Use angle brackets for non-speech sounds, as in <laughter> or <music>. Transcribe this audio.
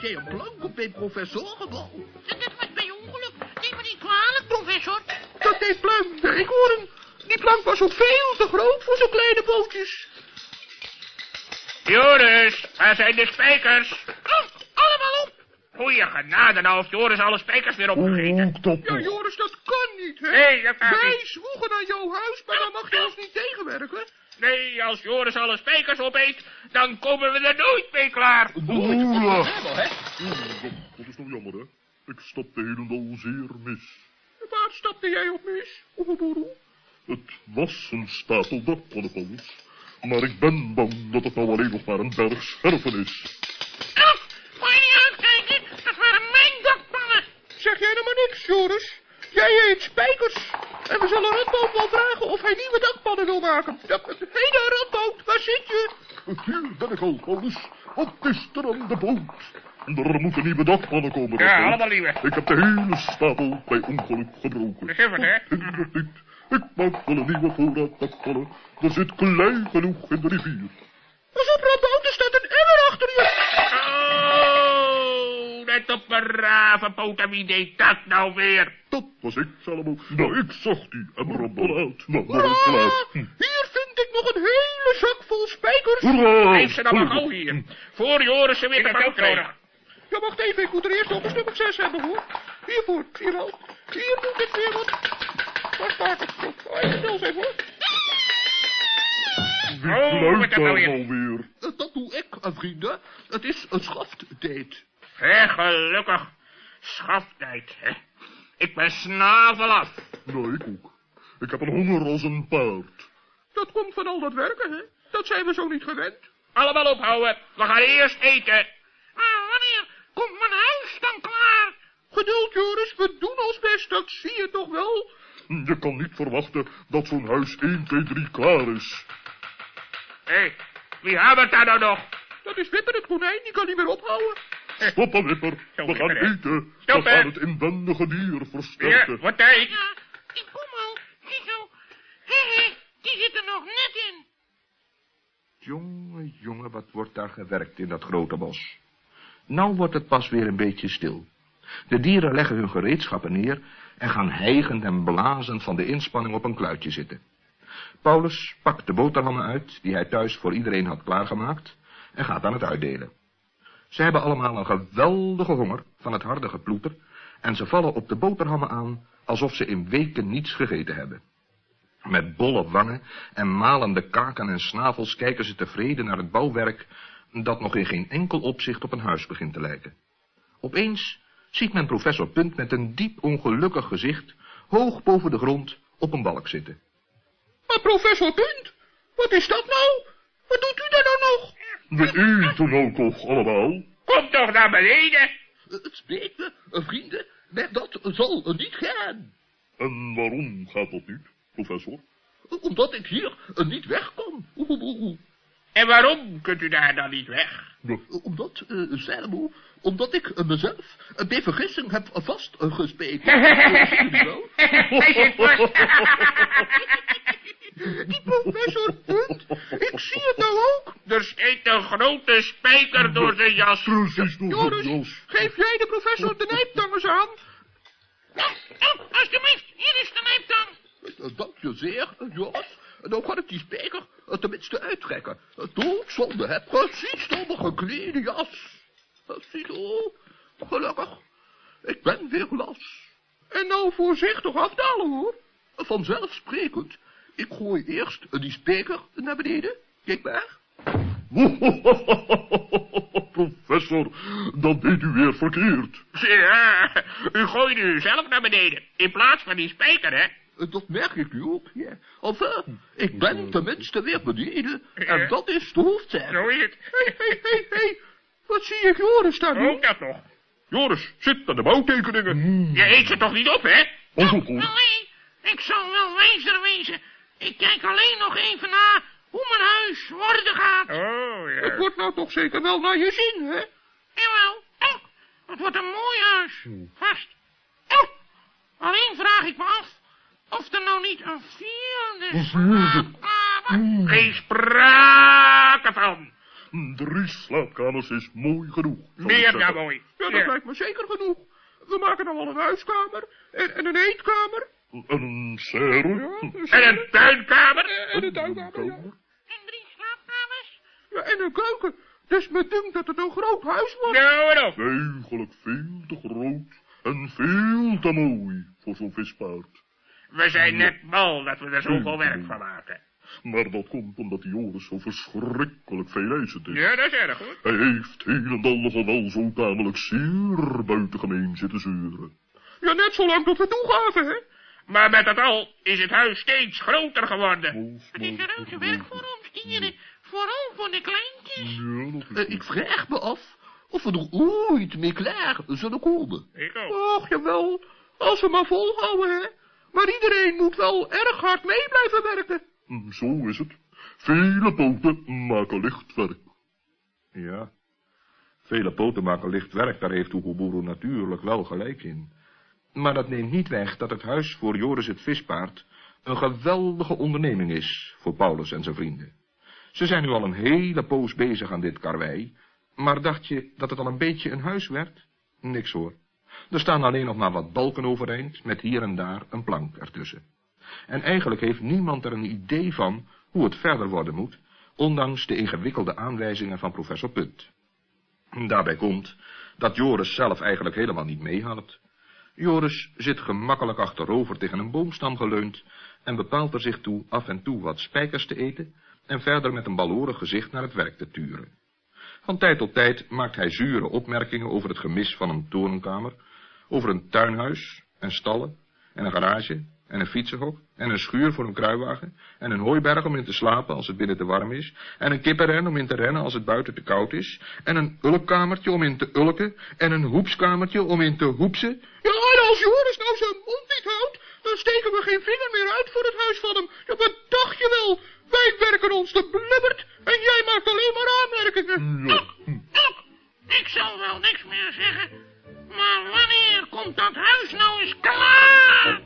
vriend, waarom heb jij een plank op mijn professorenbal? Dat was bij ongeluk. Neem me niet kwalijk, professor. Dat deed pluim horen. Die plank was ook veel te groot voor zo'n kleine bootjes. Joris, waar zijn de spijkers? Oh, allemaal op. Goeie genade, nou heeft Joris alle spijkers weer opgegeten. Ja, Joris, dat kan niet, hè? Nee, dat gaat Wij niet. zwoegen aan jouw huis, maar dan mag je ons niet tegenwerken. Nee, als Joris alle spijkers opeet, dan komen we er nooit mee klaar. Oela! hè? Dat is toch jammer, hè? Ik stapte helemaal zeer mis. Waar stapte jij op mis? Oeboeboeroe. Het was een stapel dakpannenvallers. Maar ik ben bang dat het nou alleen nog maar een berg scherven is. Oh, moet je niet uitkijken. Dat waren mijn dakpannen. Zeg jij nou maar niks, Joris? Jij eet spijkers. En we zullen Radboud wel vragen of hij nieuwe dakpannen wil maken. Hé, hey, Radboud, waar zit je? Hier ben ik al, Paulus. Wat is er aan de boot? Er moeten nieuwe dakpannen komen. Ja, Radboud. allemaal nieuwe. Ik heb de hele stapel bij ongeluk gebroken. Begrijp het, hè? Ik maak wel een nieuwe voorraad dakpannen. Er zit klei genoeg in de rivier. Pas op, Radboud, er staat een emmer achter je. Net op mijn ravenpoot. Wie deed dat nou weer? Dat was ik, Salomo. Nou, ik zag die emmer op uit. Nou, maar. Hm. Hier vind ik nog een hele zak vol spijkers. Hoera! Geef ze dan maar gauw hier. Voor Joris ze weer te pakken krijgt. Ja, wacht even, ik moet er eerst nog een stuk of zes hebben, hoor. Hiervoor, hier al. Hier moet ik weer wat. Waar staat het? Oh, even zijn, hoor. Wie Oh, fluit wat daar weer? nou weer? Eh, Dat doe ik, eh, vrienden. Het is een schafttijd. Hé, gelukkig. Schaftijd, hè? Ik ben snavel af. Nou, ik ook. Ik heb een honger als een paard. Dat komt van al dat werken, hè? Dat zijn we zo niet gewend. Allemaal ophouden. We gaan eerst eten. Maar wanneer komt mijn huis dan klaar? Geduld, Joris, we doen ons best, dat zie je toch wel? Je kan niet verwachten dat zo'n huis 1, 2, 3 klaar is. Hé, wie hebben het daar nou nog? Dat is Wipper het konijn, die kan niet meer ophouden. <laughs> Stoppen, Wipper. Zo, We gaan eten. We gaan het inwendige dier Ja, versterken. wat tijd? Ja, ik kom al. Ziezo. Hé, hé, die zit er nog net in. Jonge, jonge, wat wordt daar gewerkt in dat grote bos. Nou wordt het pas weer een beetje stil. De dieren leggen hun gereedschappen neer en gaan hijgend en blazend van de inspanning op een kluitje zitten. Paulus pakt de boterhammen uit, die hij thuis voor iedereen had klaargemaakt, en gaat aan het uitdelen. Ze hebben allemaal een geweldige honger van het harde geploeter, en ze vallen op de boterhammen aan alsof ze in weken niets gegeten hebben. Met bolle wangen en malende kaken en snavels kijken ze tevreden naar het bouwwerk dat nog in geen enkel opzicht op een huis begint te lijken. Opeens ziet men professor Punt met een diep ongelukkig gezicht hoog boven de grond op een balk zitten. Maar professor Punt, wat is dat nou? Wat doet u daar nou nog? We eten toch allemaal? Kom toch naar beneden. Het spijt me, eh, vrienden, maar dat zal niet gaan. En waarom gaat dat niet, professor? Eh, Omdat ik hier eh, niet weg kan. En waarom kunt u daar dan niet weg? Ja, Eh, Omdat, Salomo, omdat ik mezelf bij vergissing heb vastgespeten. Hij <laughs> zit vast. <laughs> Die professor Punt, ik zie het nou ook. Er steekt een grote spijker door zijn jas. precies door de Joris, jas. geef jij de professor de nijptang eens aan? Oh, alsjeblieft, hier is de nijptang. Dank je zeer, Joris. En nou kan ik die spijker eh, tenminste uittrekken. Eh, Doodzonde, hè? Precies door mijn geklede jas. Eh, Ziezo, gelukkig. Ik ben weer las. En nou voorzichtig afdalen, hoor. Vanzelfsprekend. Ik gooi eerst eh, die spijker naar beneden. Kijk maar. <laughs> Professor, dat deed u weer verkeerd. Ja, u gooit u zelf naar beneden. In plaats van die spijker, hè? Eh, Dat merk ik nu ook, ja. Enfin, ik ben tenminste weer beneden. En dat is de hoofdzaak. Zo is het. Hé, hé, hé, hé. Wat zie ik Joris daar nu? Ook dat nog. Joris, zit aan de bouwtekeningen. Je eet ze toch niet op, hè? Wel, hoor. hé, ik zal wel wijzer wezen. Ik kijk alleen nog even na hoe mijn huis worden gaat. Oh, Het wordt nou toch zeker wel naar je zin, hè? Jawel, oh, het wordt een mooi huis. Vast. Oh, alleen vraag ik me af of er nou niet een vierde slaapkamer? Geen sprake van. Drie slaapkamers is mooi genoeg. Meer dan mooi. Ja, dat Ja. lijkt me zeker genoeg. We maken dan wel een huiskamer en, en een eetkamer. En een serre. Ja, En een tuinkamer. en een tuinkamer, ja. En drie slaapkamers? ja. En een keuken. Dus me dunkt dat het een groot huis wordt. Nou en op. Eigenlijk veel te groot en veel te mooi voor zo'n vispaard. We zijn net mal dat we er zoveel werk van maken. Maar dat komt omdat die Joris zo verschrikkelijk veel eisend is. Ja, dat is erg hoor. Hij heeft heel en al nogal wel zo tamelijk zeer buitengemeen zitten zeuren. Ja, net zo lang tot we toegaven, hè. Maar met dat al is het huis steeds groter geworden. Het is een reuze werk voor ons dieren. Vooral voor de kleintjes. Ja, Eh, ik vraag me af of we er ooit mee klaar zullen komen. Ik ook. Och, jawel. Als we maar volhouden, hè. Maar iedereen moet wel erg hard mee blijven werken. Mm, Zo is het. Vele poten maken licht werk. Ja. Vele poten maken licht werk, daar heeft Oeguburu natuurlijk wel gelijk in. Maar dat neemt niet weg dat het huis voor Joris het vispaard een geweldige onderneming is voor Paulus en zijn vrienden. Ze zijn nu al een hele poos bezig aan dit karwei, maar dacht je dat het al een beetje een huis werd? Niks hoor. Er staan alleen nog maar wat balken overeind, met hier en daar een plank ertussen. En eigenlijk heeft niemand er een idee van hoe het verder worden moet, ondanks de ingewikkelde aanwijzingen van professor Punt. Daarbij komt dat Joris zelf eigenlijk helemaal niet meehelpt. Joris zit gemakkelijk achterover tegen een boomstam geleund en bepaalt er zich toe af en toe wat spijkers te eten en verder met een balorig gezicht naar het werk te turen. Van tijd tot tijd maakt hij zure opmerkingen over het gemis van een torenkamer, over een tuinhuis en stallen en een garage en een fietsenhok, en een schuur voor een kruiwagen, en een hooiberg om in te slapen als het binnen te warm is, en een kippenren om in te rennen als het buiten te koud is, en een ulkkamertje om in te ulken, en een hoepskamertje om in te hoepsen. Ja, en als Joris nou zijn mond niet houdt, dan steken we geen vinger meer uit voor het huis van hem. Ja, wat dacht je wel? Wij werken ons de blubbert, en jij maakt alleen maar aanmerkingen. Ja. Tok, ik zal wel niks meer zeggen, maar wanneer komt dat huis nou eens klaar?